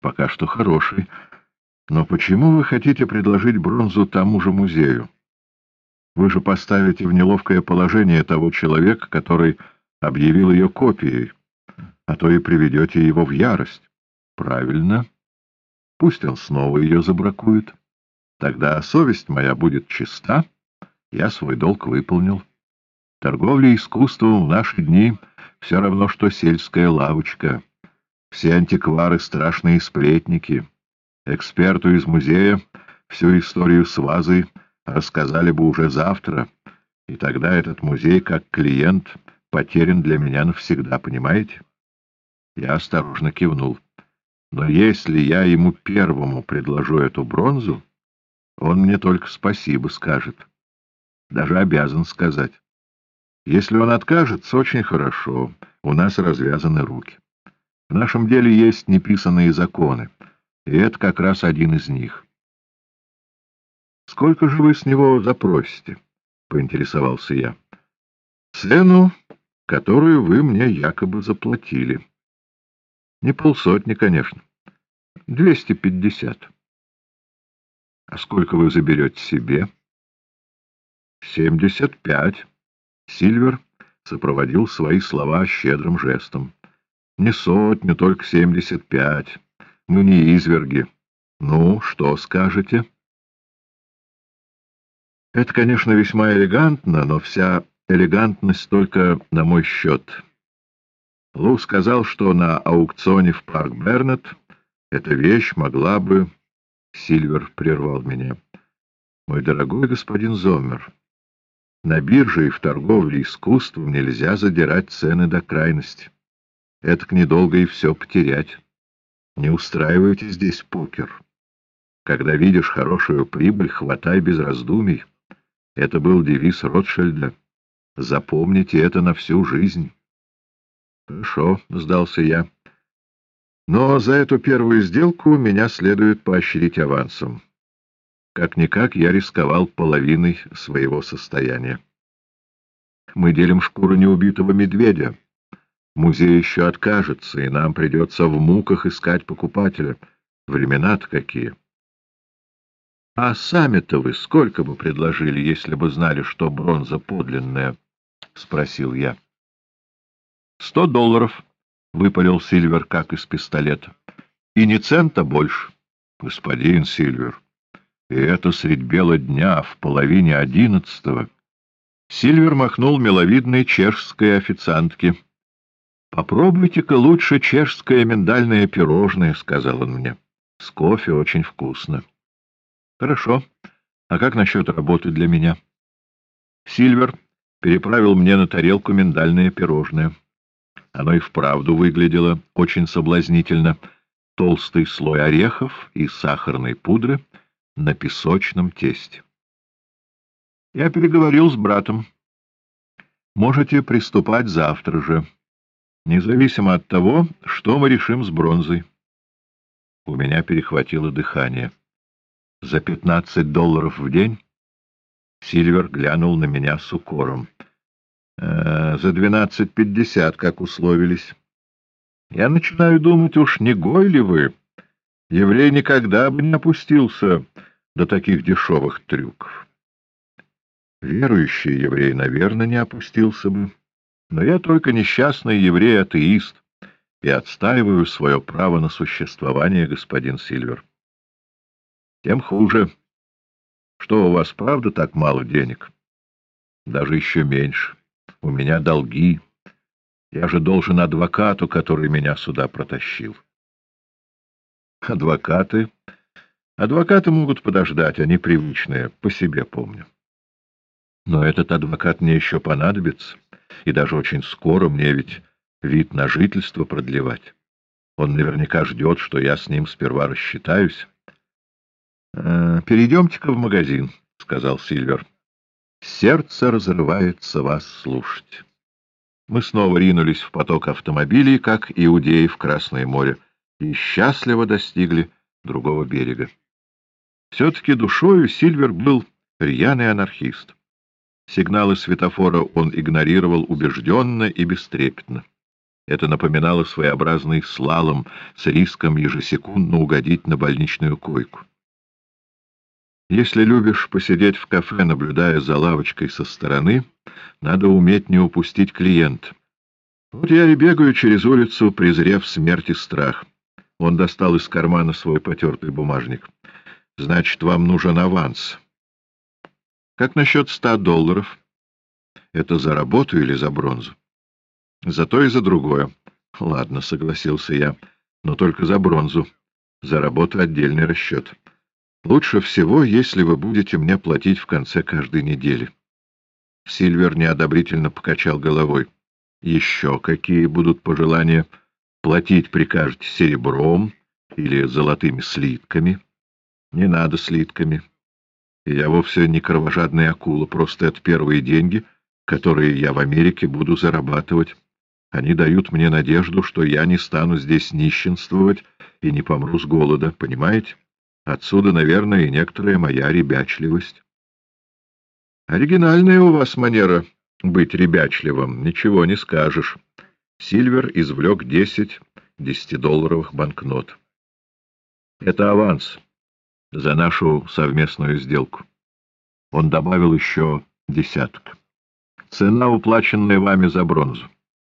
Пока что хороший. Но почему вы хотите предложить бронзу тому же музею? Вы же поставите в неловкое положение того человека, который объявил ее копией, а то и приведете его в ярость. Правильно. Пусть он снова ее забракует. Тогда совесть моя будет чиста, я свой долг выполнил. Торговля искусством в наши дни все равно, что сельская лавочка. Все антиквары — страшные сплетники. Эксперту из музея всю историю с вазой рассказали бы уже завтра, и тогда этот музей, как клиент, потерян для меня навсегда, понимаете? Я осторожно кивнул. Но если я ему первому предложу эту бронзу, он мне только спасибо скажет. Даже обязан сказать. Если он откажется, очень хорошо, у нас развязаны руки. В нашем деле есть неписанные законы, и это как раз один из них. «Сколько же вы с него запросите?» — поинтересовался я. «Цену, которую вы мне якобы заплатили». Не полсотни, конечно. Двести пятьдесят. А сколько вы заберете себе? Семьдесят пять. Сильвер сопроводил свои слова щедрым жестом. Не сотню, только семьдесят пять. Мы не изверги. Ну, что скажете? Это, конечно, весьма элегантно, но вся элегантность только на мой счет. Лу сказал, что на аукционе в парк Бернет эта вещь могла бы... Сильвер прервал меня. Мой дорогой господин Зоммер, на бирже и в торговле искусством нельзя задирать цены до крайности. Это недолго и все потерять. Не устраивайте здесь покер. Когда видишь хорошую прибыль, хватай без раздумий. Это был девиз Ротшильда. Запомните это на всю жизнь. Хорошо, сдался я. Но за эту первую сделку меня следует поощрить авансом. Как-никак я рисковал половиной своего состояния. Мы делим шкуру неубитого медведя. Музей еще откажется, и нам придется в муках искать покупателя. Времена-то какие. — А сами-то вы сколько бы предложили, если бы знали, что бронза подлинная? — спросил я. Сто долларов, — выпалил Сильвер, как из пистолета. И ни цента больше. Господин Сильвер, и это средь бела дня, в половине одиннадцатого. Сильвер махнул миловидной чешской официантке. «Попробуйте-ка лучше чешское миндальное пирожное», — сказал он мне. «С кофе очень вкусно». «Хорошо. А как насчет работы для меня?» Сильвер переправил мне на тарелку миндальное пирожное. Оно и вправду выглядело очень соблазнительно. Толстый слой орехов и сахарной пудры на песочном тесте. Я переговорил с братом. Можете приступать завтра же, независимо от того, что мы решим с бронзой. У меня перехватило дыхание. За пятнадцать долларов в день Сильвер глянул на меня с укором. Э, за двенадцать пятьдесят, как условились. Я начинаю думать, уж не гой ли вы? Еврей никогда бы не опустился до таких дешевых трюков. Верующий еврей, наверное, не опустился бы. Но я только несчастный еврей-атеист и отстаиваю свое право на существование, господин Сильвер. Тем хуже. Что, у вас правда так мало денег? Даже еще меньше. У меня долги. Я же должен адвокату, который меня сюда протащил. Адвокаты? Адвокаты могут подождать, они привычные, по себе помню. Но этот адвокат мне еще понадобится, и даже очень скоро мне ведь вид на жительство продлевать. Он наверняка ждет, что я с ним сперва рассчитаюсь. «Э, — Перейдемте-ка в магазин, — сказал Сильвер. Сердце разрывается вас слушать. Мы снова ринулись в поток автомобилей, как иудеи в Красное море, и счастливо достигли другого берега. Все-таки душою Сильвер был рьяный анархист. Сигналы светофора он игнорировал убежденно и бестрепетно. Это напоминало своеобразный слалом с риском ежесекундно угодить на больничную койку. Если любишь посидеть в кафе, наблюдая за лавочкой со стороны, надо уметь не упустить клиент. Вот я и бегаю через улицу, презрев смерть и страх. Он достал из кармана свой потертый бумажник. Значит, вам нужен аванс. Как насчет ста долларов? Это за работу или за бронзу? За то и за другое. Ладно, согласился я, но только за бронзу. За работу отдельный расчет. Лучше всего, если вы будете мне платить в конце каждой недели. Сильвер неодобрительно покачал головой. Еще какие будут пожелания? Платить прикажете серебром или золотыми слитками? Не надо слитками. Я вовсе не кровожадная акула, просто это первые деньги, которые я в Америке буду зарабатывать. Они дают мне надежду, что я не стану здесь нищенствовать и не помру с голода, понимаете? Отсюда, наверное, и некоторая моя ребячливость. Оригинальная у вас манера быть ребячливым, ничего не скажешь. Сильвер извлек десять десятидолларовых банкнот. Это аванс за нашу совместную сделку. Он добавил еще десяток. Цена, уплаченная вами за бронзу.